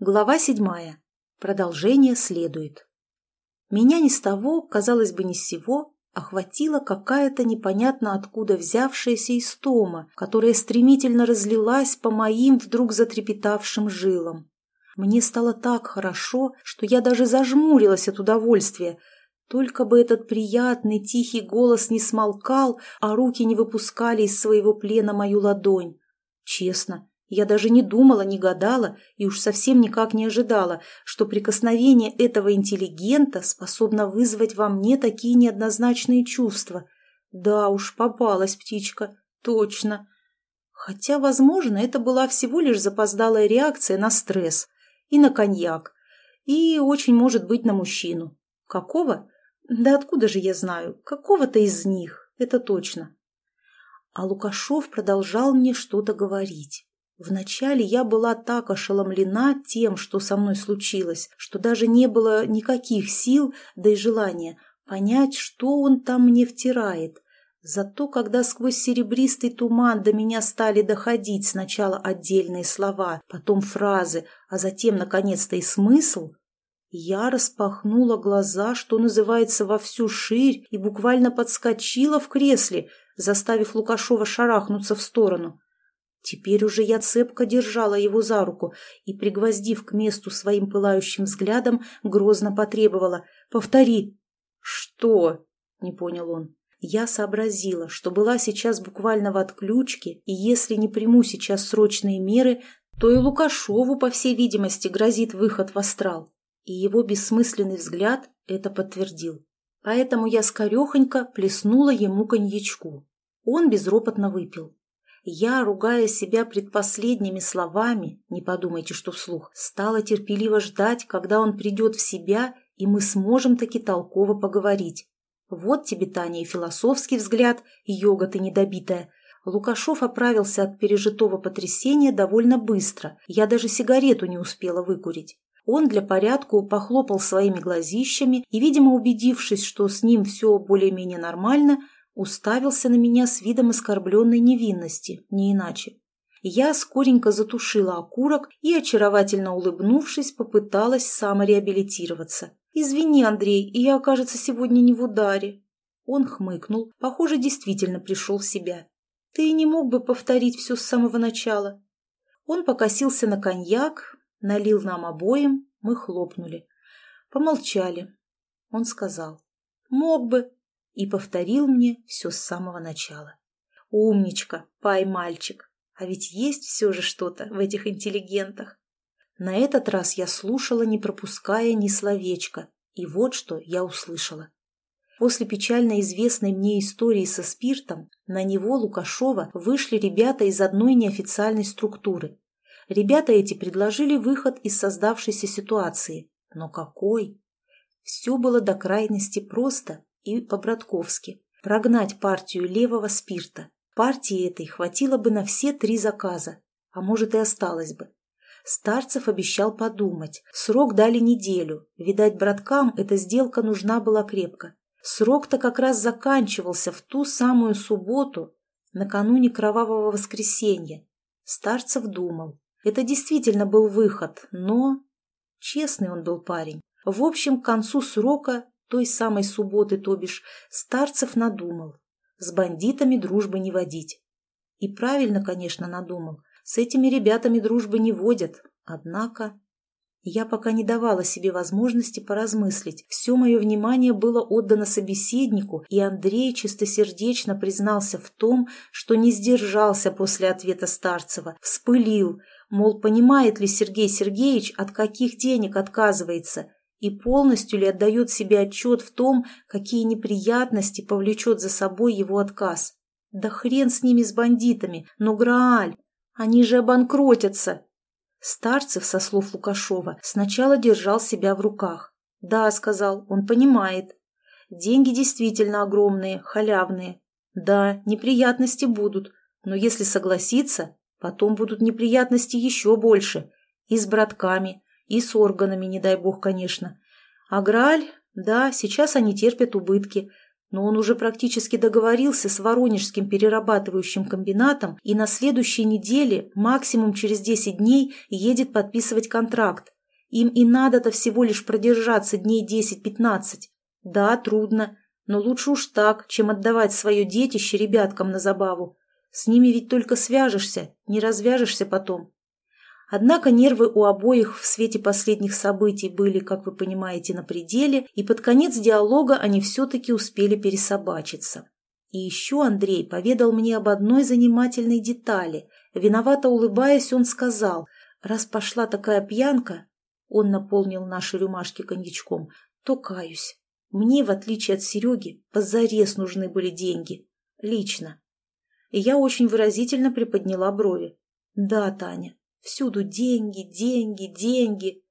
Глава седьмая. Продолжение следует. Меня ни с того, казалось бы, ни с сего, охватила какая-то непонятно откуда взявшаяся истома, которая стремительно разлилась по моим вдруг затрепетавшим жилам. Мне стало так хорошо, что я даже зажмурилась от удовольствия, только бы этот приятный тихий голос не смолкал, а руки не выпускали из своего плена мою ладонь. Честно, я даже не думала, не гадала и уж совсем никак не ожидала, что прикосновение этого интеллигента способно вызвать во мне такие неоднозначные чувства. Да уж, попалась птичка, точно. Хотя, возможно, это была всего лишь запоздалая реакция на стресс и на коньяк, и очень может быть на мужчину. Какого? Да откуда же я знаю? Какого-то из них, это точно. А Лукашов продолжал мне что-то говорить. Вначале я была так ошеломлена тем, что со мной случилось, что даже не было никаких сил, да и желания понять, что он там мне втирает. Зато когда сквозь серебристый туман до меня стали доходить сначала отдельные слова, потом фразы, а затем, наконец-то, и смысл, я распахнула глаза, что называется, во всю ширь и буквально подскочила в кресле, заставив Лукашова шарахнуться в сторону. Теперь уже я цепко держала его за руку и, пригвоздив к месту своим пылающим взглядом, грозно потребовала «Повтори!» «Что?» — не понял он. Я сообразила, что была сейчас буквально в отключке, и если не приму сейчас срочные меры, то и Лукашову, по всей видимости, грозит выход в астрал и его бессмысленный взгляд это подтвердил. Поэтому я скорехонько плеснула ему коньячку. Он безропотно выпил. Я, ругая себя предпоследними словами, не подумайте, что вслух, стала терпеливо ждать, когда он придет в себя, и мы сможем таки толково поговорить. Вот тебе, Таня, и философский взгляд, и йога ты недобитая. Лукашов оправился от пережитого потрясения довольно быстро. Я даже сигарету не успела выкурить. Он для порядку похлопал своими глазищами и, видимо, убедившись, что с ним все более-менее нормально, уставился на меня с видом оскорбленной невинности, не иначе. Я скоренько затушила окурок и, очаровательно улыбнувшись, попыталась самореабилитироваться. «Извини, Андрей, я, кажется, сегодня не в ударе». Он хмыкнул, похоже, действительно пришел в себя. «Ты не мог бы повторить все с самого начала?» Он покосился на коньяк, налил нам обоим, мы хлопнули. Помолчали. Он сказал «Мог бы» и повторил мне все с самого начала. «Умничка, пай-мальчик, а ведь есть все же что-то в этих интеллигентах». На этот раз я слушала, не пропуская ни словечка, и вот что я услышала. После печально известной мне истории со спиртом на него, Лукашова, вышли ребята из одной неофициальной структуры Ребята эти предложили выход из создавшейся ситуации. Но какой? Все было до крайности просто и по-братковски. Прогнать партию левого спирта. Партии этой хватило бы на все три заказа, а может и осталось бы. Старцев обещал подумать. Срок дали неделю. Видать, браткам эта сделка нужна была крепко. Срок-то как раз заканчивался в ту самую субботу, накануне кровавого воскресенья. Старцев думал. Это действительно был выход, но... Честный он был парень. В общем, к концу срока, той самой субботы, то бишь, Старцев надумал. С бандитами дружбы не водить. И правильно, конечно, надумал. С этими ребятами дружбы не водят. Однако... Я пока не давала себе возможности поразмыслить. Все мое внимание было отдано собеседнику, и Андрей чистосердечно признался в том, что не сдержался после ответа Старцева, вспылил, Мол, понимает ли Сергей Сергеевич, от каких денег отказывается, и полностью ли отдает себе отчет в том, какие неприятности повлечет за собой его отказ. Да хрен с ними, с бандитами, но Грааль, они же обанкротятся. Старцев, со слов Лукашова, сначала держал себя в руках. «Да», — сказал, — «он понимает. Деньги действительно огромные, халявные. Да, неприятности будут, но если согласиться, Потом будут неприятности еще больше. И с братками, и с органами, не дай бог, конечно. А Грааль, да, сейчас они терпят убытки. но он уже практически договорился с Воронежским перерабатывающим комбинатом и на следующей неделе, максимум через 10 дней, едет подписывать контракт. Им и надо-то всего лишь продержаться дней 10-15. Да, трудно, но лучше уж так, чем отдавать свое детище ребяткам на забаву. С ними ведь только свяжешься, не развяжешься потом. Однако нервы у обоих в свете последних событий были, как вы понимаете, на пределе, и под конец диалога они все-таки успели пересобачиться. И еще Андрей поведал мне об одной занимательной детали. Виновато улыбаясь, он сказал, раз пошла такая пьянка, он наполнил наши рюмашки коньячком, то каюсь. Мне, в отличие от Сереги, позарез нужны были деньги. Лично. И я очень выразительно приподняла брови. Да, Таня, всюду деньги, деньги, деньги.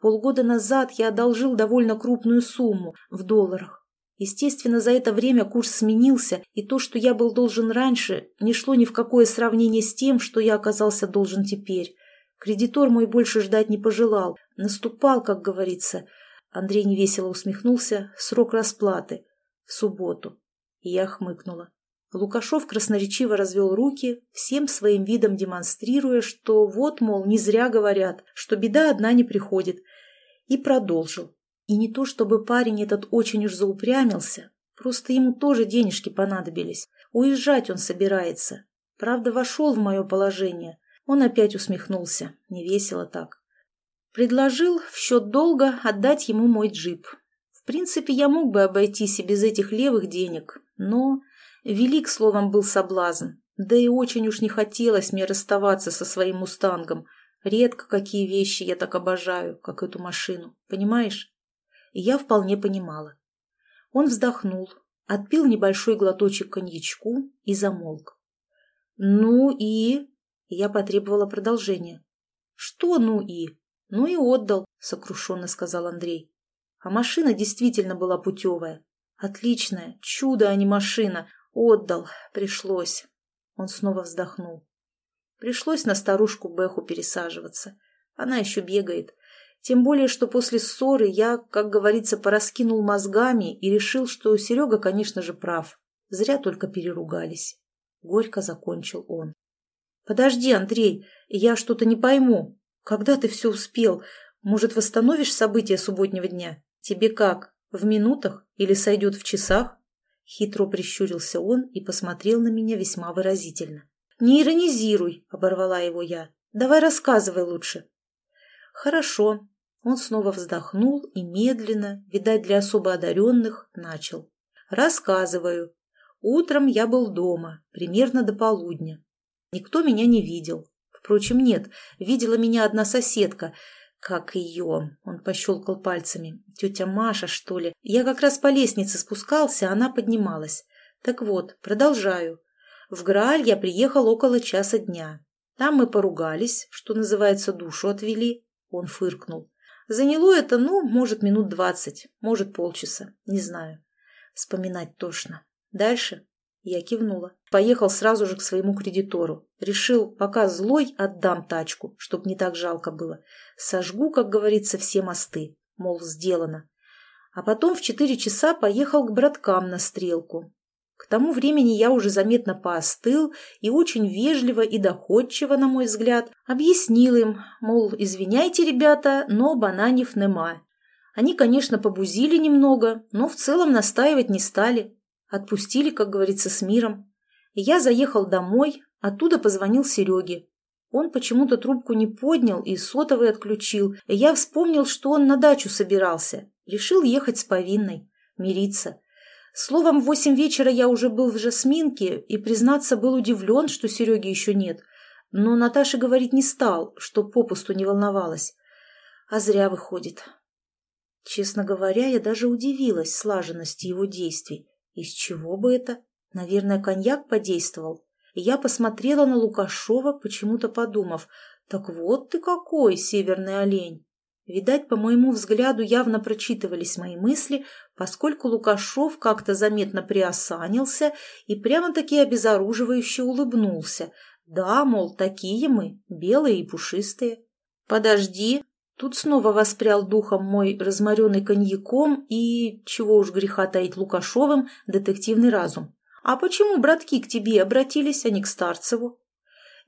Полгода назад я одолжил довольно крупную сумму в долларах. Естественно, за это время курс сменился, и то, что я был должен раньше, не шло ни в какое сравнение с тем, что я оказался должен теперь. Кредитор мой больше ждать не пожелал, наступал, как говорится, Андрей невесело усмехнулся. Срок расплаты. В субботу. Я хмыкнула. Лукашов красноречиво развел руки, всем своим видом демонстрируя, что вот, мол, не зря говорят, что беда одна не приходит. И продолжил. И не то, чтобы парень этот очень уж заупрямился, просто ему тоже денежки понадобились. Уезжать он собирается. Правда, вошел в мое положение. Он опять усмехнулся, невесело так. Предложил в счет долга отдать ему мой джип. В принципе, я мог бы обойтись и без этих левых денег, но велик, словом, был соблазн. Да и очень уж не хотелось мне расставаться со своим мустангом. Редко какие вещи я так обожаю, как эту машину, понимаешь? И я вполне понимала. Он вздохнул, отпил небольшой глоточек коньячку и замолк. «Ну и...» Я потребовала продолжения. «Что «ну и?» «Ну и отдал», — сокрушенно сказал Андрей. А машина действительно была путевая. Отличная, чудо, а не машина. Отдал, пришлось. Он снова вздохнул. Пришлось на старушку Бэху пересаживаться. Она еще бегает. Тем более, что после ссоры я, как говорится, пораскинул мозгами и решил, что Серега, конечно же, прав. Зря только переругались. Горько закончил он. «Подожди, Андрей, я что-то не пойму», когда ты все успел? Может, восстановишь события субботнего дня? Тебе как, в минутах или сойдет в часах?» Хитро прищурился он и посмотрел на меня весьма выразительно. «Не иронизируй», — оборвала его я. «Давай рассказывай лучше». «Хорошо». Он снова вздохнул и медленно, видать, для особо одаренных, начал. «Рассказываю. Утром я был дома, примерно до полудня. Никто меня не видел. Впрочем, нет, видела меня одна соседка. Как ее? Он пощелкал пальцами. Тетя Маша, что ли? Я как раз по лестнице спускался, она поднималась. Так вот, продолжаю. В Грааль я приехал около часа дня. Там мы поругались, что называется, душу отвели. Он фыркнул. Заняло это, ну, может, минут двадцать, может, полчаса, не знаю. Вспоминать тошно. Дальше я кивнула. Поехал сразу же к своему кредитору. Решил, пока злой, отдам тачку, чтоб не так жалко было. Сожгу, как говорится, все мосты. Мол, сделано. А потом в четыре часа поехал к браткам на стрелку. К тому времени я уже заметно поостыл и очень вежливо и доходчиво, на мой взгляд, объяснил им, мол, извиняйте, ребята, но бананев нема. Они, конечно, побузили немного, но в целом настаивать не стали. Отпустили, как говорится, с миром. Я заехал домой, оттуда позвонил Сереге. Он почему-то трубку не поднял и сотовый отключил, я вспомнил, что он на дачу собирался. Решил ехать с повинной, мириться. Словом, в восемь вечера я уже был в Жасминке и, признаться, был удивлен, что Сереги еще нет. Но Наташа говорить не стал, что попусту не волновалась. А зря выходит. Честно говоря, я даже удивилась слаженности его действий. Из чего бы это? Наверное, коньяк подействовал. Я посмотрела на Лукашова, почему-то подумав, так вот ты какой, северный олень. Видать, по моему взгляду, явно прочитывались мои мысли, поскольку Лукашов как-то заметно приосанился и прямо-таки обезоруживающе улыбнулся. Да, мол, такие мы, белые и пушистые. «Подожди», Тут снова воспрял духом мой разморенный коньяком и, чего уж греха таить Лукашовым, детективный разум. А почему братки к тебе обратились, а не к Старцеву?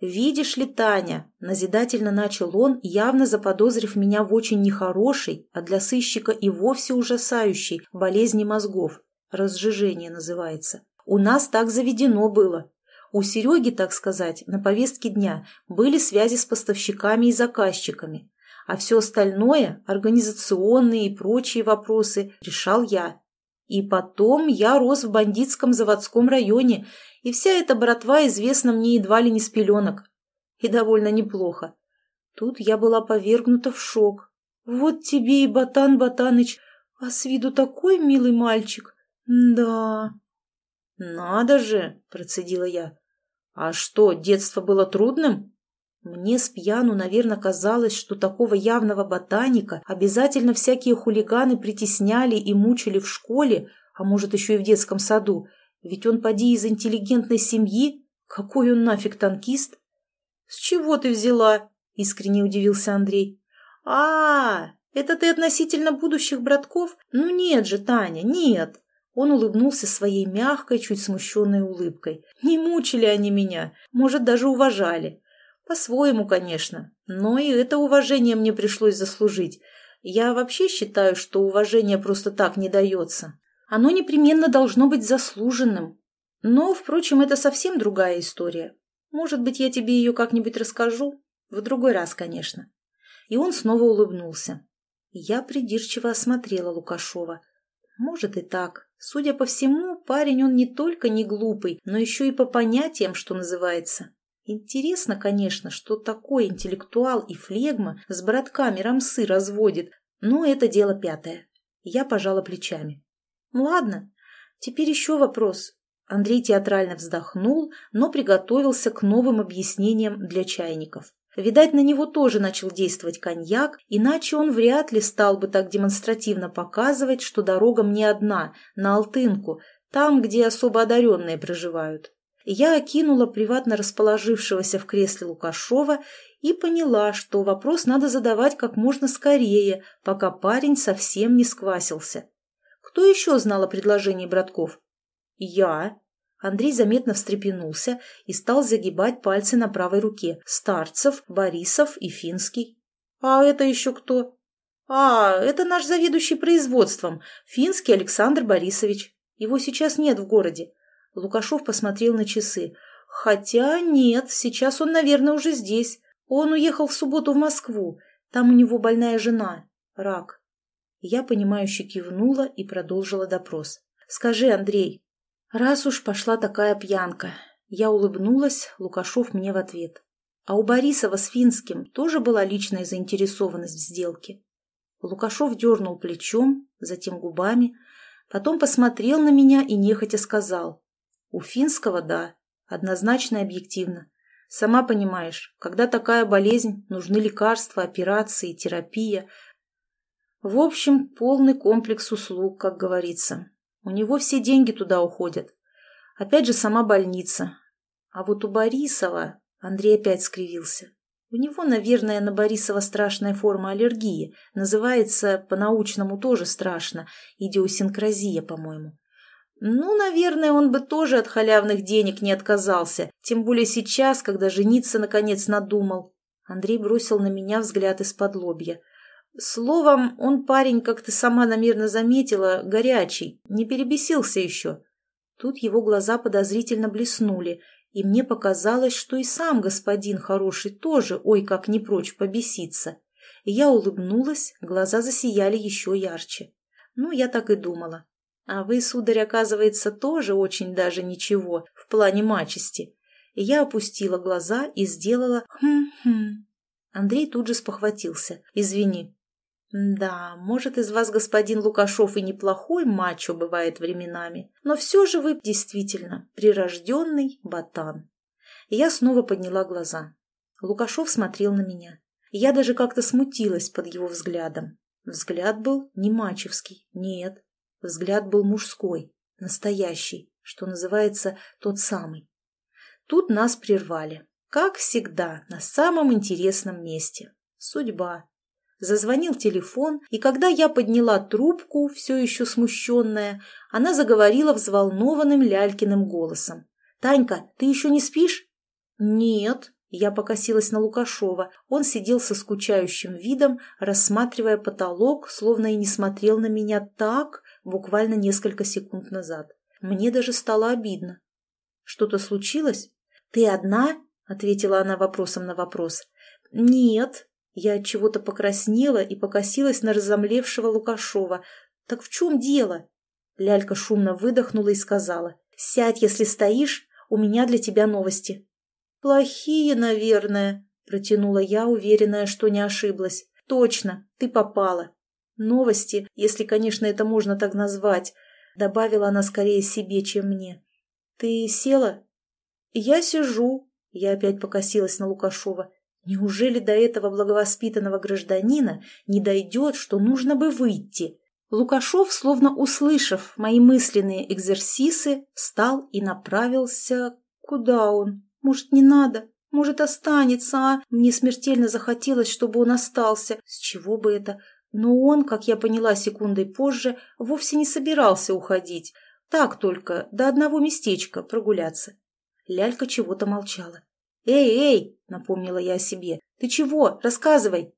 «Видишь ли, Таня», — назидательно начал он, явно заподозрив меня в очень нехорошей, а для сыщика и вовсе ужасающей, болезни мозгов. Разжижение называется. У нас так заведено было. У Сереги, так сказать, на повестке дня были связи с поставщиками и заказчиками, а все остальное, организационные и прочие вопросы, решал я. И потом я рос в бандитском заводском районе, и вся эта братва известна мне едва ли не с пеленок. И довольно неплохо. Тут я была повергнута в шок. Вот тебе и Батан Батаныч, а с виду такой милый мальчик. Да. Надо же, процедила я. А что, детство было трудным? Мне с пьяну, наверное, казалось, что такого явного ботаника обязательно всякие хулиганы притесняли и мучили в школе, а может, еще и в детском саду, ведь он поди из интеллигентной семьи. Какой он нафиг танкист? — С чего ты взяла? — искренне удивился Андрей. — А, это ты относительно будущих братков? Ну нет же, Таня, нет. Он улыбнулся своей мягкой, чуть смущенной улыбкой. Не мучили они меня, может, даже уважали. По-своему, конечно, но и это уважение мне пришлось заслужить. Я вообще считаю, что уважение просто так не дается. Оно непременно должно быть заслуженным. Но, впрочем, это совсем другая история. Может быть, я тебе ее как-нибудь расскажу? В другой раз, конечно. И он снова улыбнулся. Я придирчиво осмотрела Лукашова. Может и так. Судя по всему, парень он не только не глупый, но еще и по понятиям, что называется. Интересно, конечно, что такой интеллектуал и флегма с братками рамсы разводит, но это дело пятое. Я пожала плечами. Ладно, теперь еще вопрос. Андрей театрально вздохнул, но приготовился к новым объяснениям для чайников. Видать, на него тоже начал действовать коньяк, иначе он вряд ли стал бы так демонстративно показывать, что дорога мне одна, на Алтынку, там, где особо одаренные проживают я окинула приватно расположившегося в кресле Лукашова и поняла, что вопрос надо задавать как можно скорее, пока парень совсем не сквасился. Кто еще знал о предложении братков? Я. Андрей заметно встрепенулся и стал загибать пальцы на правой руке. Старцев, Борисов и Финский. А это еще кто? А, это наш заведующий производством, Финский Александр Борисович. Его сейчас нет в городе. Лукашов посмотрел на часы. «Хотя нет, сейчас он, наверное, уже здесь. Он уехал в субботу в Москву. Там у него больная жена. Рак». Я, понимающе кивнула и продолжила допрос. «Скажи, Андрей, раз уж пошла такая пьянка...» Я улыбнулась, Лукашов мне в ответ. «А у Борисова с Финским тоже была личная заинтересованность в сделке?» Лукашов дернул плечом, затем губами, потом посмотрел на меня и нехотя сказал. У финского – да, однозначно и объективно. Сама понимаешь, когда такая болезнь, нужны лекарства, операции, терапия. В общем, полный комплекс услуг, как говорится. У него все деньги туда уходят. Опять же, сама больница. А вот у Борисова... Андрей опять скривился. У него, наверное, на Борисова страшная форма аллергии. Называется по-научному тоже страшно. Идиосинкразия, по-моему. Ну, наверное, он бы тоже от халявных денег не отказался, тем более сейчас, когда жениться наконец надумал. Андрей бросил на меня взгляд из-под лобья. Словом, он парень, как ты сама, наверное, заметила, горячий, не перебесился еще. Тут его глаза подозрительно блеснули, и мне показалось, что и сам господин хороший тоже, ой, как не прочь побеситься. И я улыбнулась, глаза засияли еще ярче. Ну, я так и думала. А вы, сударь, оказывается, тоже очень даже ничего в плане мачести. Я опустила глаза и сделала «хм-хм». Андрей тут же спохватился. «Извини». «Да, может, из вас господин Лукашов и неплохой мачо бывает временами, но все же вы действительно прирожденный ботан». Я снова подняла глаза. Лукашов смотрел на меня. Я даже как-то смутилась под его взглядом. Взгляд был не мачевский, нет, Взгляд был мужской, настоящий, что называется, тот самый. Тут нас прервали. Как всегда, на самом интересном месте. Судьба. Зазвонил телефон, и когда я подняла трубку, все еще смущенная, она заговорила взволнованным Лялькиным голосом. «Танька, ты еще не спишь?» «Нет», — я покосилась на Лукашова. Он сидел со скучающим видом, рассматривая потолок, словно и не смотрел на меня так буквально несколько секунд назад. Мне даже стало обидно. «Что-то случилось?» «Ты одна?» — ответила она вопросом на вопрос. «Нет», я от чего-то покраснела и покосилась на разомлевшего Лукашова. «Так в чем дело?» Лялька шумно выдохнула и сказала. «Сядь, если стоишь, у меня для тебя новости». «Плохие, наверное», — протянула я, уверенная, что не ошиблась. «Точно, ты попала». «Новости, если, конечно, это можно так назвать», — добавила она скорее себе, чем мне. «Ты села?» «Я сижу», — я опять покосилась на Лукашова. Неужели до этого благовоспитанного гражданина не дойдет, что нужно бы выйти? Лукашов, словно услышав мои мысленные экзерсисы, встал и направился... Куда он? Может, не надо? Может, останется, а? Мне смертельно захотелось, чтобы он остался. С чего бы это? Но он, как я поняла секундой позже, вовсе не собирался уходить. Так только, до одного местечка прогуляться. Лялька чего-то молчала. «Эй, эй!» — напомнила я о себе. «Ты чего? Рассказывай!»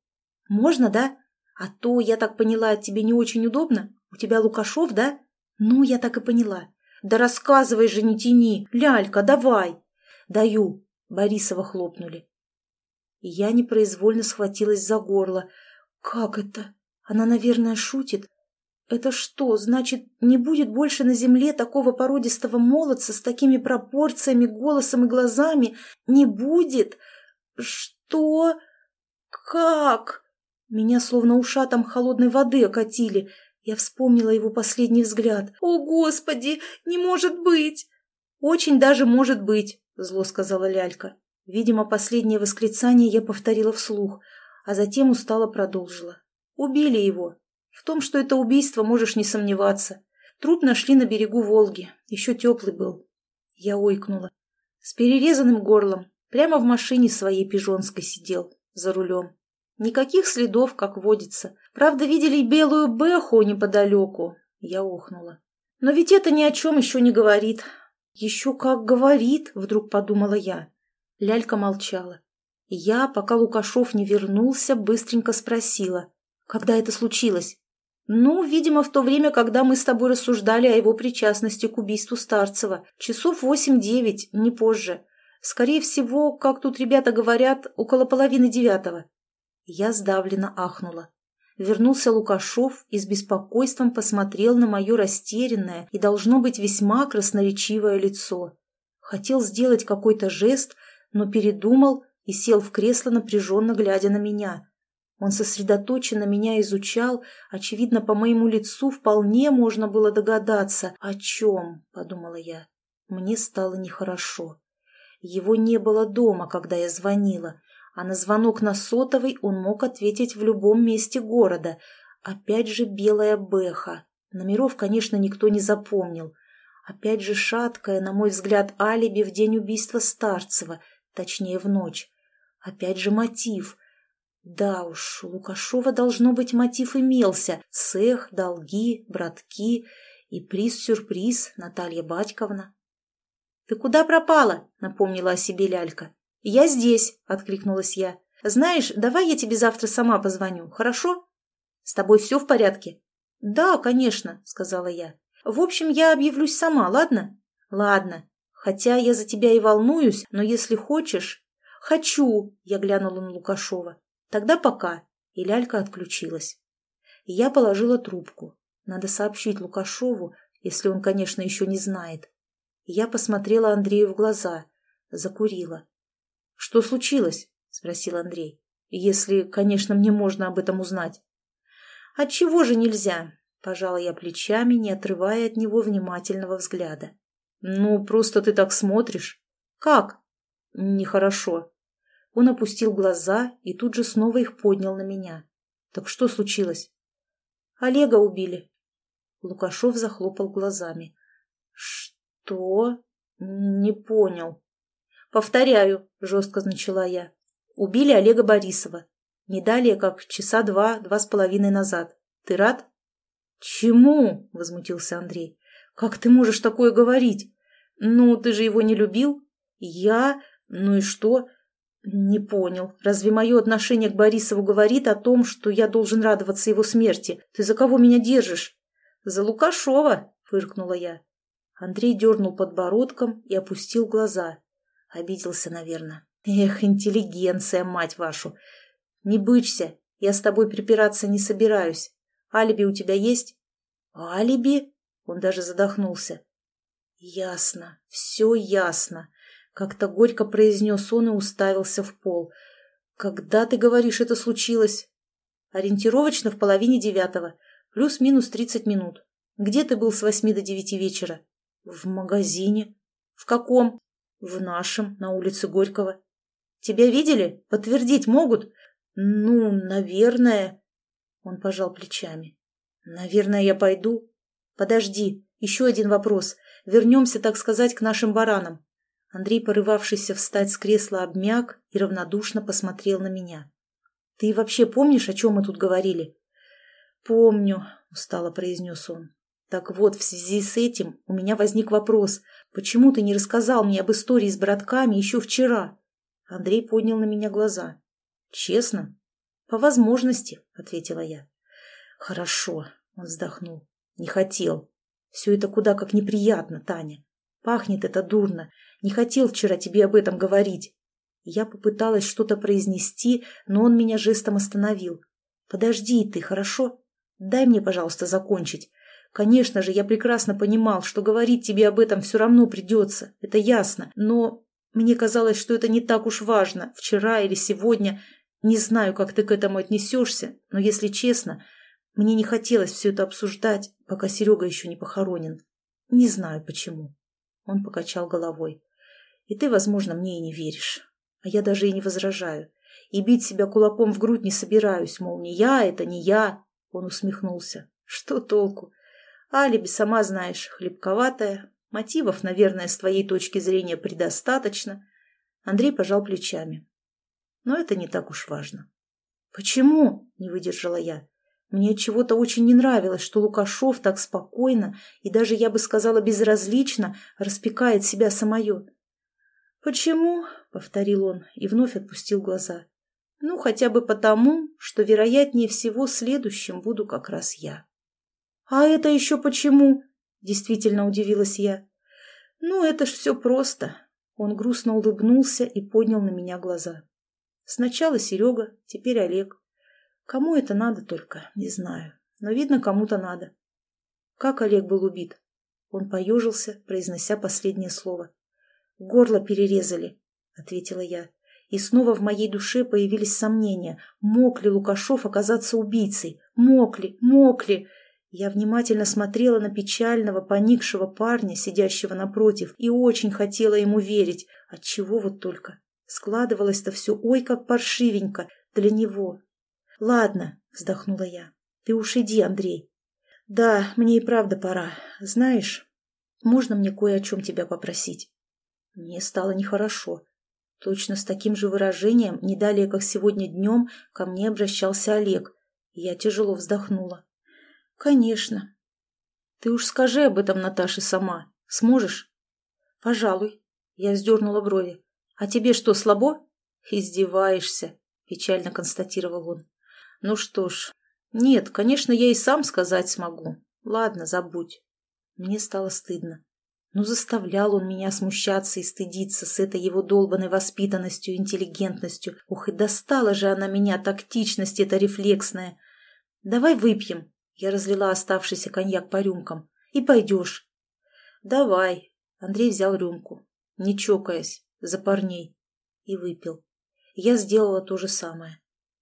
«Можно, да? А то, я так поняла, тебе не очень удобно? У тебя Лукашов, да?» «Ну, я так и поняла. Да рассказывай же, не тяни! Лялька, давай!» «Даю!» — Борисова хлопнули. Я непроизвольно схватилась за горло. «Как это? Она, наверное, шутит. Это что, значит, не будет больше на земле такого породистого молодца с такими пропорциями, голосом и глазами? Не будет? Что? Как? Меня словно ушатом холодной воды окатили. Я вспомнила его последний взгляд. «О, Господи! Не может быть!» «Очень даже может быть», — зло сказала Лялька. Видимо, последнее восклицание я повторила вслух, а затем устало продолжила. «Убили его, в том, что это убийство, можешь не сомневаться. Труп нашли на берегу Волги. Еще теплый был. Я ойкнула. С перерезанным горлом. Прямо в машине своей пижонской сидел. За рулем. Никаких следов, как водится. Правда, видели белую бэху неподалеку. Я охнула. Но ведь это ни о чем еще не говорит. Еще как говорит, вдруг подумала я. Лялька молчала. Я, пока Лукашов не вернулся, быстренько спросила. Когда это случилось? «Ну, видимо, в то время, когда мы с тобой рассуждали о его причастности к убийству Старцева. Часов восемь-девять, не позже. Скорее всего, как тут ребята говорят, около половины девятого». Я сдавленно ахнула. Вернулся Лукашов и с беспокойством посмотрел на мое растерянное и, должно быть, весьма красноречивое лицо. Хотел сделать какой-то жест, но передумал и сел в кресло, напряженно глядя на меня. Он сосредоточенно меня изучал, очевидно, по моему лицу вполне можно было догадаться, о чем, — подумала я. Мне стало нехорошо. Его не было дома, когда я звонила, а на звонок на сотовый он мог ответить в любом месте города. Опять же белая бэха. Номеров, конечно, никто не запомнил. Опять же шаткое, на мой взгляд, алиби в день убийства Старцева, точнее, в ночь. Опять же мотив — да уж, у Лукашова должно быть мотив имелся. Цех, долги, братки и приз-сюрприз Наталья Батьковна. «Ты куда пропала?» — напомнила о себе лялька. «Я здесь», — откликнулась я. «Знаешь, давай я тебе завтра сама позвоню, хорошо?» «С тобой все в порядке?» «Да, конечно», — сказала я. «В общем, я объявлюсь сама, ладно?» «Ладно. Хотя я за тебя и волнуюсь, но если хочешь...» «Хочу», — я глянула на Лукашова. Тогда пока. И лялька отключилась. я положила трубку. Надо сообщить Лукашову, если он, конечно, еще не знает. я посмотрела Андрею в глаза. Закурила. «Что случилось?» — спросил Андрей. «Если, конечно, мне можно об этом узнать». «Отчего же нельзя?» — пожала я плечами, не отрывая от него внимательного взгляда. «Ну, просто ты так смотришь». «Как?» «Нехорошо. Он опустил глаза и тут же снова их поднял на меня. «Так что случилось?» «Олега убили». Лукашов захлопал глазами. «Что?» «Не понял». «Повторяю», — жестко начала я. «Убили Олега Борисова». Не далее, как часа два, два с половиной назад. Ты рад?» «Чему?» — возмутился Андрей. «Как ты можешь такое говорить? Ну, ты же его не любил?» «Я? Ну и что?» «Не понял. Разве мое отношение к Борисову говорит о том, что я должен радоваться его смерти? Ты за кого меня держишь?» «За Лукашова!» — фыркнула я. Андрей дернул подбородком и опустил глаза. Обиделся, наверное. «Эх, интеллигенция, мать вашу! Не бычься, я с тобой припираться не собираюсь. Алиби у тебя есть?» «Алиби?» Он даже задохнулся. «Ясно, все ясно. Как-то горько произнес он и уставился в пол. «Когда, ты говоришь, это случилось?» «Ориентировочно в половине девятого. Плюс-минус тридцать минут. Где ты был с восьми до девяти вечера?» «В магазине». «В каком?» «В нашем, на улице Горького». «Тебя видели? Подтвердить могут?» «Ну, наверное...» Он пожал плечами. «Наверное, я пойду?» «Подожди, еще один вопрос. Вернемся, так сказать, к нашим баранам. Андрей, порывавшийся встать с кресла, обмяк и равнодушно посмотрел на меня. «Ты вообще помнишь, о чем мы тут говорили?» «Помню», — устало произнес он. «Так вот, в связи с этим у меня возник вопрос. Почему ты не рассказал мне об истории с братками еще вчера?» Андрей поднял на меня глаза. «Честно?» «По возможности», — ответила я. «Хорошо», — он вздохнул. «Не хотел. Все это куда как неприятно, Таня. Пахнет это дурно. Не хотел вчера тебе об этом говорить. Я попыталась что-то произнести, но он меня жестом остановил. Подожди ты, хорошо? Дай мне, пожалуйста, закончить. Конечно же, я прекрасно понимал, что говорить тебе об этом все равно придется. Это ясно. Но мне казалось, что это не так уж важно, вчера или сегодня. Не знаю, как ты к этому отнесешься, но, если честно, мне не хотелось все это обсуждать, пока Серега еще не похоронен. Не знаю, почему. Он покачал головой. «И ты, возможно, мне и не веришь. А я даже и не возражаю. И бить себя кулаком в грудь не собираюсь, мол, не я, это не я». Он усмехнулся. «Что толку? Алиби, сама знаешь, хлебковатая. Мотивов, наверное, с твоей точки зрения предостаточно». Андрей пожал плечами. «Но это не так уж важно». «Почему?» – не выдержала я. Мне чего-то очень не нравилось, что Лукашов так спокойно и даже, я бы сказала, безразлично распекает себя самое. «Почему?» — повторил он и вновь отпустил глаза. «Ну, хотя бы потому, что, вероятнее всего, следующим буду как раз я». «А это еще почему?» — действительно удивилась я. «Ну, это ж все просто». Он грустно улыбнулся и поднял на меня глаза. Сначала Серега, теперь Олег. Кому это надо только, не знаю. Но, видно, кому-то надо. Как Олег был убит? Он поежился, произнося последнее слово. «Горло перерезали», — ответила я. И снова в моей душе появились сомнения. Мог ли Лукашов оказаться убийцей? Мог ли? Мог ли? Я внимательно смотрела на печального, поникшего парня, сидящего напротив, и очень хотела ему верить. Отчего вот только? Складывалось-то все ой как паршивенько. Для него, «Ладно», — вздохнула я. «Ты уж иди, Андрей». «Да, мне и правда пора. Знаешь, можно мне кое о чем тебя попросить?» Мне стало нехорошо. Точно с таким же выражением, не далее, как сегодня днем, ко мне обращался Олег. Я тяжело вздохнула. «Конечно». «Ты уж скажи об этом Наташе сама. Сможешь?» «Пожалуй». Я вздернула брови. «А тебе что, слабо?» «Издеваешься», — печально констатировал он. Ну что ж, нет, конечно, я и сам сказать смогу. Ладно, забудь. Мне стало стыдно. Ну, заставлял он меня смущаться и стыдиться с этой его долбанной воспитанностью и интеллигентностью. Ух, и достала же она меня, тактичность эта рефлексная. Давай выпьем. Я разлила оставшийся коньяк по рюмкам. И пойдешь. Давай. Андрей взял рюмку, не чокаясь, за парней. И выпил. Я сделала то же самое.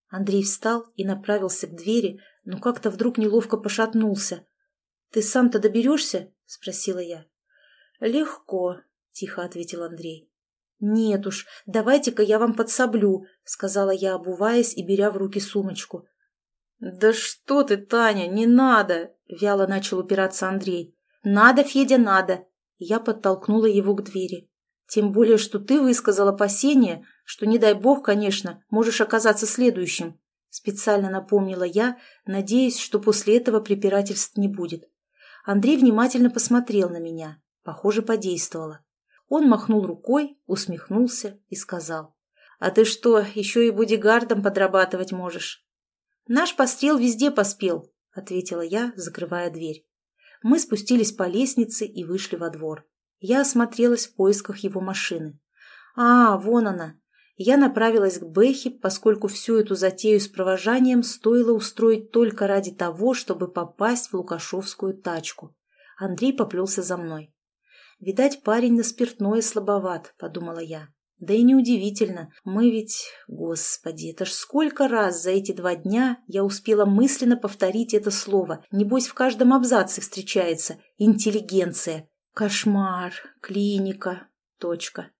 Андрей встал и направился к двери, но как-то вдруг неловко пошатнулся. «Ты сам-то доберешься?» — спросила я. «Легко», — тихо ответил Андрей. «Нет уж, давайте-ка я вам подсоблю», — сказала я, обуваясь и беря в руки сумочку. «Да что ты, Таня, не надо!» — вяло начал упираться Андрей. «Надо, Федя, надо!» Я подтолкнула его к двери. «Тем более, что ты высказал опасение, что, не дай бог, конечно, можешь оказаться следующим. специально напомнила я, надеясь, что после этого препирательств не будет. Андрей внимательно посмотрел на меня. Похоже, подействовало. Он махнул рукой, усмехнулся и сказал. «А ты что, еще и бодигардом подрабатывать можешь?» «Наш пострел везде поспел», — ответила я, закрывая дверь. Мы спустились по лестнице и вышли во двор. Я осмотрелась в поисках его машины. «А, вон она!» Я направилась к Бэхе, поскольку всю эту затею с провожанием стоило устроить только ради того, чтобы попасть в лукашовскую тачку. Андрей поплелся за мной. «Видать, парень на спиртное слабоват», — подумала я. Да и неудивительно, мы ведь... Господи, это ж сколько раз за эти два дня я успела мысленно повторить это слово. Небось, в каждом абзаце встречается. Интеллигенция. Кошмар. Клиника. Точка.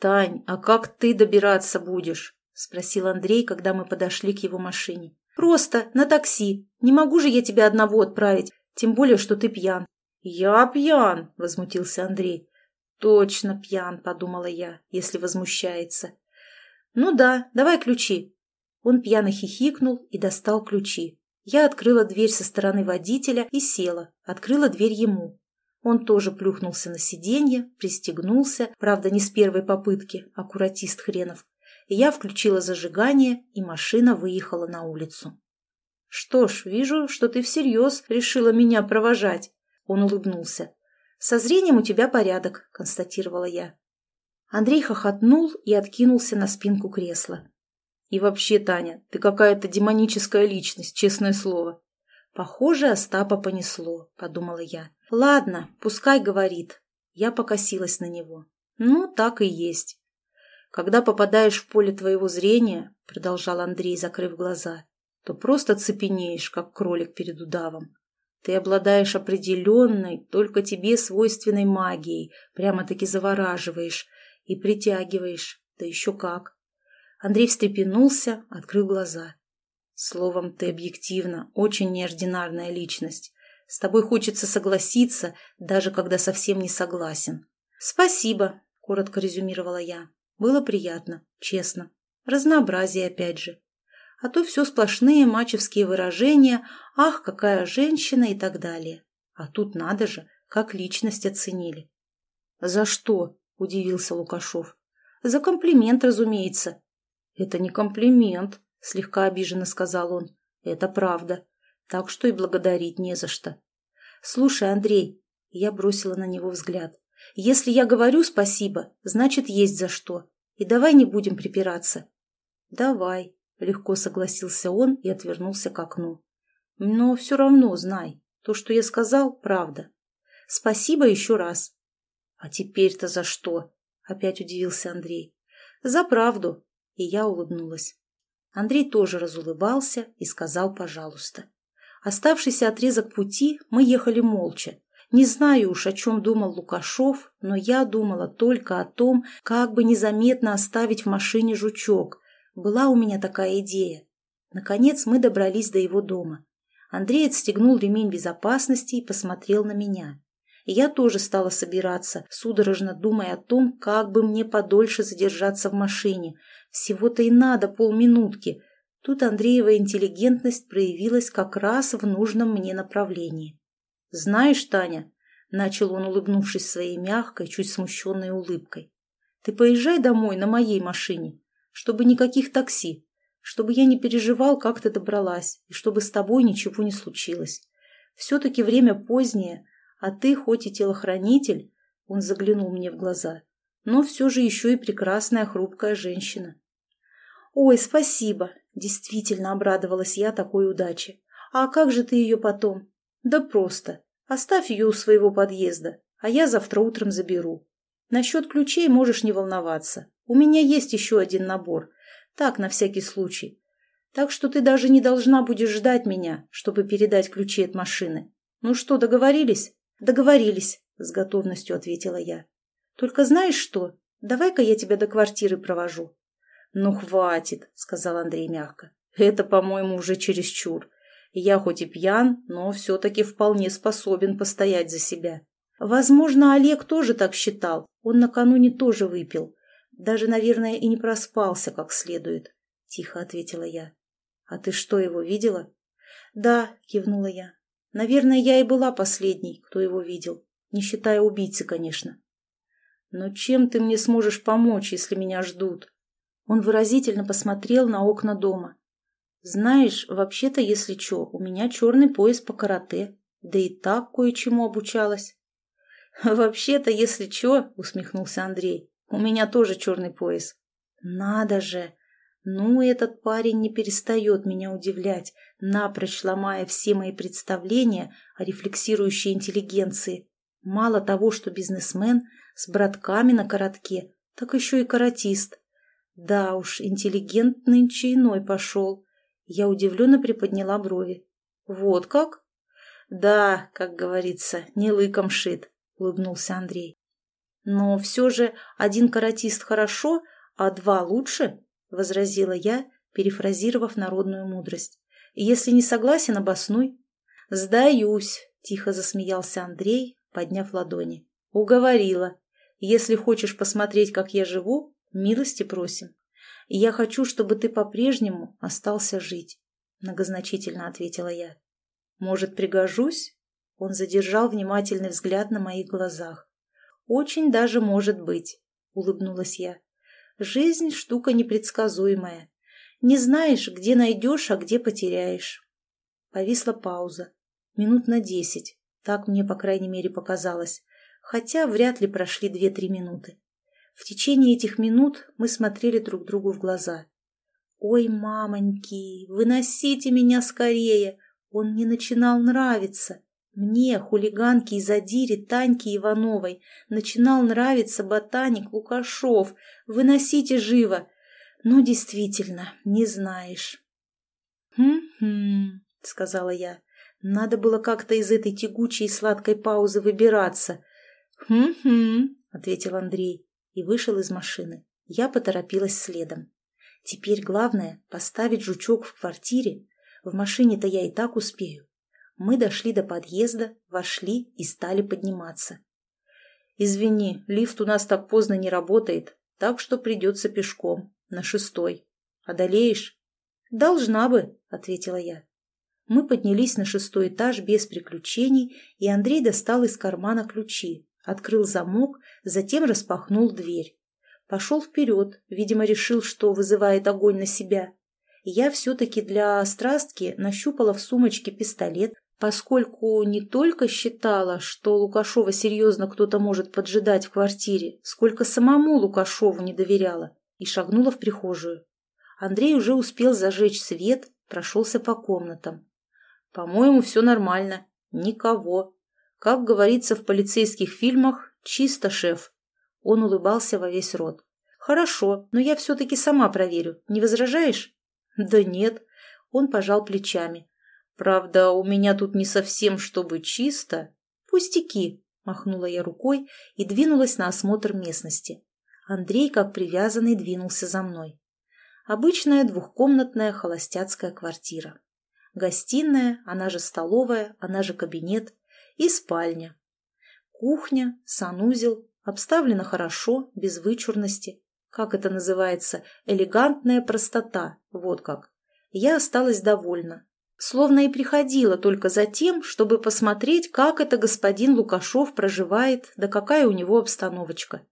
«Тань, а как ты добираться будешь?» — спросил Андрей, когда мы подошли к его машине. «Просто, на такси. Не могу же я тебя одного отправить, тем более, что ты пьян». «Я пьян!» — возмутился Андрей. «Точно пьян», — подумала я, если возмущается. «Ну да, давай ключи». Он пьяно хихикнул и достал ключи. Я открыла дверь со стороны водителя и села, открыла дверь ему. Он тоже плюхнулся на сиденье, пристегнулся, правда, не с первой попытки, аккуратист хренов. Я включила зажигание, и машина выехала на улицу. «Что ж, вижу, что ты всерьез решила меня провожать», — он улыбнулся. «Со зрением у тебя порядок», — констатировала я. Андрей хохотнул и откинулся на спинку кресла. «И вообще, Таня, ты какая-то демоническая личность, честное слово». «Похоже, Остапа понесло», — подумала я. «Ладно, пускай говорит». Я покосилась на него. «Ну, так и есть». «Когда попадаешь в поле твоего зрения», — продолжал Андрей, закрыв глаза, «то просто цепенеешь, как кролик перед удавом. Ты обладаешь определенной, только тебе свойственной магией, прямо-таки завораживаешь и притягиваешь, да еще как. Андрей встрепенулся, открыл глаза. Словом, ты объективно очень неординарная личность. С тобой хочется согласиться, даже когда совсем не согласен. Спасибо, коротко резюмировала я. Было приятно, честно. Разнообразие опять же а то все сплошные мачевские выражения «ах, какая женщина» и так далее. А тут надо же, как личность оценили. «За что?» – удивился Лукашов. «За комплимент, разумеется». «Это не комплимент», – слегка обиженно сказал он. «Это правда. Так что и благодарить не за что». «Слушай, Андрей», – я бросила на него взгляд, – «если я говорю спасибо, значит, есть за что. И давай не будем припираться». «Давай», Легко согласился он и отвернулся к окну. Но все равно знай, то, что я сказал, правда. Спасибо еще раз. А теперь-то за что? Опять удивился Андрей. За правду. И я улыбнулась. Андрей тоже разулыбался и сказал «пожалуйста». Оставшийся отрезок пути мы ехали молча. Не знаю уж, о чем думал Лукашов, но я думала только о том, как бы незаметно оставить в машине жучок, была у меня такая идея. Наконец мы добрались до его дома. Андрей отстегнул ремень безопасности и посмотрел на меня. Я тоже стала собираться, судорожно думая о том, как бы мне подольше задержаться в машине. Всего-то и надо полминутки. Тут Андреева интеллигентность проявилась как раз в нужном мне направлении. «Знаешь, Таня», — начал он, улыбнувшись своей мягкой, чуть смущенной улыбкой, — «ты поезжай домой на моей машине чтобы никаких такси, чтобы я не переживал, как ты добралась, и чтобы с тобой ничего не случилось. Все-таки время позднее, а ты хоть и телохранитель, он заглянул мне в глаза, но все же еще и прекрасная хрупкая женщина. Ой, спасибо, действительно обрадовалась я такой удаче. А как же ты ее потом? Да просто. Оставь ее у своего подъезда, а я завтра утром заберу. Насчет ключей можешь не волноваться. У меня есть еще один набор. Так, на всякий случай. Так что ты даже не должна будешь ждать меня, чтобы передать ключи от машины. Ну что, договорились? Договорились, с готовностью ответила я. Только знаешь что? Давай-ка я тебя до квартиры провожу. Ну, хватит, сказал Андрей мягко. Это, по-моему, уже чересчур. Я хоть и пьян, но все-таки вполне способен постоять за себя. Возможно, Олег тоже так считал. Он накануне тоже выпил. Даже, наверное, и не проспался как следует, — тихо ответила я. «А ты что, его видела?» «Да», — кивнула я. «Наверное, я и была последней, кто его видел. Не считая убийцы, конечно». «Но чем ты мне сможешь помочь, если меня ждут?» Он выразительно посмотрел на окна дома. «Знаешь, вообще-то, если чё, у меня черный пояс по карате, да и так кое-чему обучалась». «Вообще-то, если чё», — усмехнулся Андрей, — «у меня тоже черный пояс». «Надо же! Ну, этот парень не перестает меня удивлять, напрочь ломая все мои представления о рефлексирующей интеллигенции. Мало того, что бизнесмен с братками на коротке, так еще и каратист. Да уж, интеллигент нынче иной пошел. Я удивленно приподняла брови. Вот как? Да, как говорится, не лыком шит, улыбнулся Андрей. Но все же один каратист хорошо, а два лучше, возразила я, перефразировав народную мудрость. Если не согласен, обоснуй. Сдаюсь, тихо засмеялся Андрей, подняв ладони. Уговорила. Если хочешь посмотреть, как я живу, милости просим. Я хочу, чтобы ты по-прежнему остался жить, многозначительно ответила я. Может, пригожусь? Он задержал внимательный взгляд на моих глазах. Очень даже может быть, улыбнулась я. Жизнь – штука непредсказуемая. Не знаешь, где найдешь, а где потеряешь. Повисла пауза. Минут на десять. Так мне, по крайней мере, показалось. Хотя вряд ли прошли две-три минуты. В течение этих минут мы смотрели друг другу в глаза. «Ой, мамоньки, выносите меня скорее! Он не начинал нравиться!» Мне, хулиганке и задире Таньке Ивановой, начинал нравиться ботаник Лукашов. Выносите живо. Ну, действительно, не знаешь. «Хм-хм», — сказала я. Надо было как-то из этой тягучей и сладкой паузы выбираться. «Хм-хм», — ответил Андрей и вышел из машины. Я поторопилась следом. Теперь главное — поставить жучок в квартире. В машине-то я и так успею. Мы дошли до подъезда, вошли и стали подниматься. «Извини, лифт у нас так поздно не работает, так что придется пешком, на шестой. Одолеешь?» «Должна бы», — ответила я. Мы поднялись на шестой этаж без приключений, и Андрей достал из кармана ключи, открыл замок, затем распахнул дверь. Пошел вперед, видимо, решил, что вызывает огонь на себя. Я все-таки для страстки нащупала в сумочке пистолет, поскольку не только считала, что Лукашова серьезно кто-то может поджидать в квартире, сколько самому Лукашову не доверяла, и шагнула в прихожую. Андрей уже успел зажечь свет, прошелся по комнатам. «По-моему, все нормально. Никого. Как говорится в полицейских фильмах, чисто, шеф». Он улыбался во весь рот. «Хорошо, но я все-таки сама проверю. Не возражаешь?» «Да нет». Он пожал плечами. Правда, у меня тут не совсем чтобы чисто. Пустяки, махнула я рукой и двинулась на осмотр местности. Андрей, как привязанный, двинулся за мной. Обычная двухкомнатная холостяцкая квартира. Гостиная, она же столовая, она же кабинет и спальня. Кухня, санузел, обставлена хорошо, без вычурности. Как это называется? Элегантная простота, вот как. Я осталась довольна, словно и приходила только за тем, чтобы посмотреть, как это господин Лукашов проживает, да какая у него обстановочка.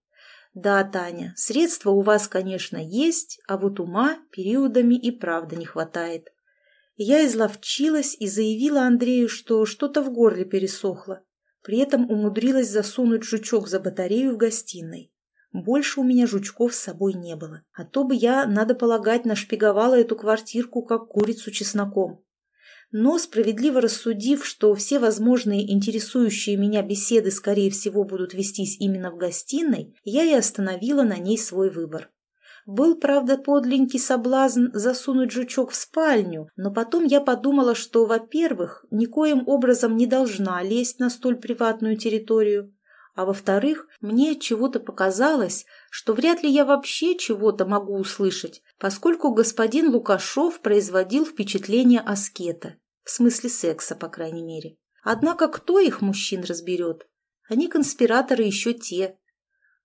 Да, Таня, средства у вас, конечно, есть, а вот ума периодами и правда не хватает. Я изловчилась и заявила Андрею, что что-то в горле пересохло. При этом умудрилась засунуть жучок за батарею в гостиной. Больше у меня жучков с собой не было, а то бы я, надо полагать, нашпиговала эту квартирку, как курицу чесноком но, справедливо рассудив, что все возможные интересующие меня беседы, скорее всего, будут вестись именно в гостиной, я и остановила на ней свой выбор. Был, правда, подленький соблазн засунуть жучок в спальню, но потом я подумала, что, во-первых, никоим образом не должна лезть на столь приватную территорию, а во-вторых, мне чего-то показалось, что вряд ли я вообще чего-то могу услышать, поскольку господин Лукашов производил впечатление аскета. В смысле секса, по крайней мере. Однако кто их, мужчин, разберет? Они конспираторы еще те.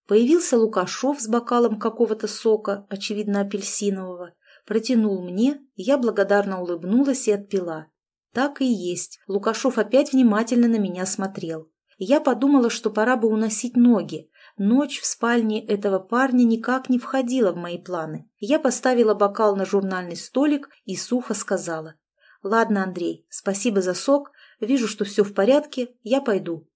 Появился Лукашов с бокалом какого-то сока, очевидно апельсинового. Протянул мне, я благодарно улыбнулась и отпила. Так и есть, Лукашов опять внимательно на меня смотрел. Я подумала, что пора бы уносить ноги. Ночь в спальне этого парня никак не входила в мои планы. Я поставила бокал на журнальный столик и сухо сказала. «Ладно, Андрей, спасибо за сок. Вижу, что все в порядке. Я пойду».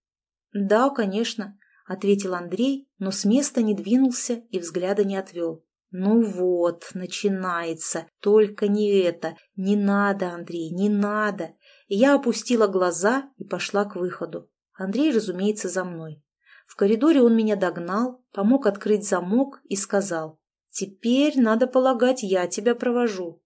«Да, конечно», — ответил Андрей, но с места не двинулся и взгляда не отвел. «Ну вот, начинается. Только не это. Не надо, Андрей, не надо». Я опустила глаза и пошла к выходу. Андрей, разумеется, за мной. В коридоре он меня догнал, помог открыть замок и сказал, «Теперь, надо полагать, я тебя провожу».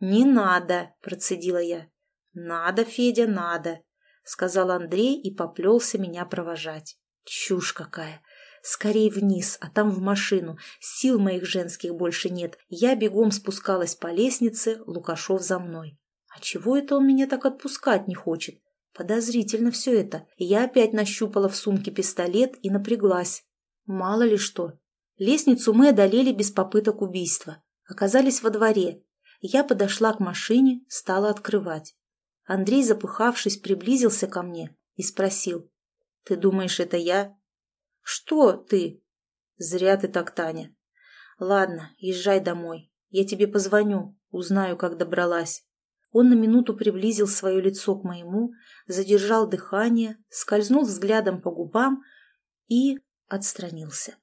«Не надо», – процедила я. «Надо, Федя, надо», – сказал Андрей и поплелся меня провожать. Чушь какая! Скорей вниз, а там в машину. Сил моих женских больше нет. Я бегом спускалась по лестнице, Лукашов за мной. А чего это он меня так отпускать не хочет? Подозрительно все это. Я опять нащупала в сумке пистолет и напряглась. Мало ли что. Лестницу мы одолели без попыток убийства. Оказались во дворе. Я подошла к машине, стала открывать. Андрей, запыхавшись, приблизился ко мне и спросил. «Ты думаешь, это я?» «Что ты?» «Зря ты так, Таня. Ладно, езжай домой. Я тебе позвоню, узнаю, как добралась». Он на минуту приблизил свое лицо к моему, задержал дыхание, скользнул взглядом по губам и отстранился.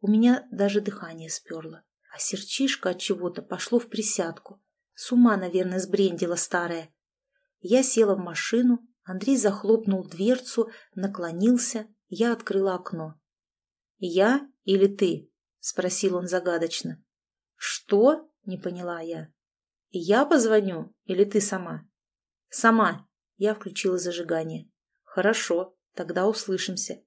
У меня даже дыхание сперло, а от чего-то пошло в присядку. С ума, наверное, сбрендила старая. Я села в машину, Андрей захлопнул дверцу, наклонился, я открыла окно. «Я или ты?» — спросил он загадочно. «Что?» — не поняла я. «Я позвоню или ты сама?» «Сама», я включила зажигание. «Хорошо, тогда услышимся».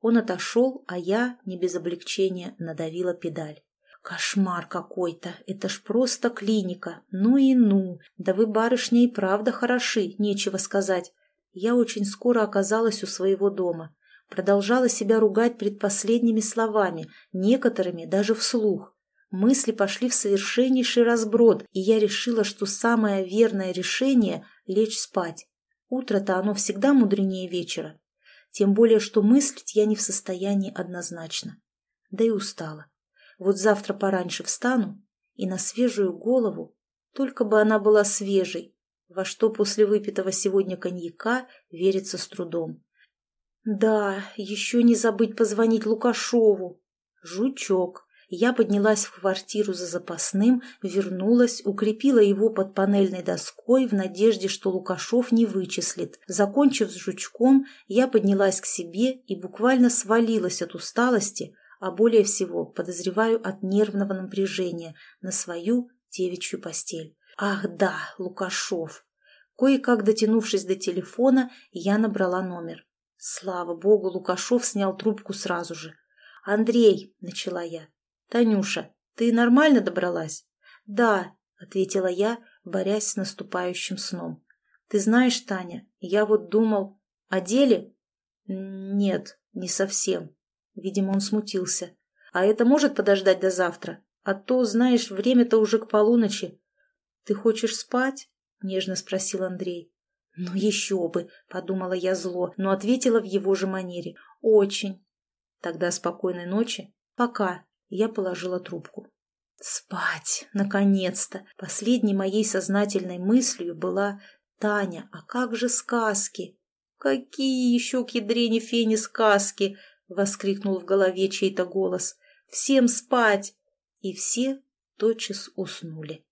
Он отошел, а я, не без облегчения, надавила педаль. «Кошмар какой-то! Это ж просто клиника! Ну и ну! Да вы, барышня, и правда хороши, нечего сказать!» Я очень скоро оказалась у своего дома. Продолжала себя ругать предпоследними словами, некоторыми даже вслух. Мысли пошли в совершеннейший разброд, и я решила, что самое верное решение – лечь спать. Утро-то оно всегда мудренее вечера. Тем более, что мыслить я не в состоянии однозначно. Да и устала. Вот завтра пораньше встану и на свежую голову, только бы она была свежей, во что после выпитого сегодня коньяка верится с трудом. Да, еще не забыть позвонить Лукашову. Жучок. Я поднялась в квартиру за запасным, вернулась, укрепила его под панельной доской в надежде, что Лукашов не вычислит. Закончив с жучком, я поднялась к себе и буквально свалилась от усталости, а более всего, подозреваю, от нервного напряжения на свою девичью постель. Ах да, Лукашов! Кое-как дотянувшись до телефона, я набрала номер. Слава богу, Лукашов снял трубку сразу же. «Андрей», — начала я, «Танюша, ты нормально добралась?» «Да», — ответила я, борясь с наступающим сном. «Ты знаешь, Таня, я вот думал... О деле?» «Нет, не совсем». Видимо, он смутился. «А это может подождать до завтра? А то, знаешь, время-то уже к полуночи». «Ты хочешь спать?» — нежно спросил Андрей. «Ну еще бы!» — подумала я зло, но ответила в его же манере. «Очень». «Тогда спокойной ночи. Пока». Я положила трубку. Спать! Наконец-то! Последней моей сознательной мыслью была «Таня, а как же сказки?» «Какие еще к ядрене фени сказки?» — воскликнул в голове чей-то голос. «Всем спать!» И все тотчас уснули.